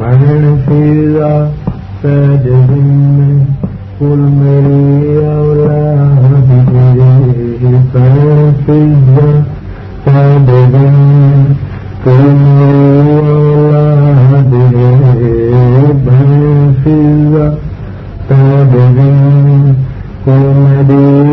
بہن فیضا پید میں کل میری اولاد بہن فیضا پید میں کل میری اولاد بہن فیضا پید میں کل میری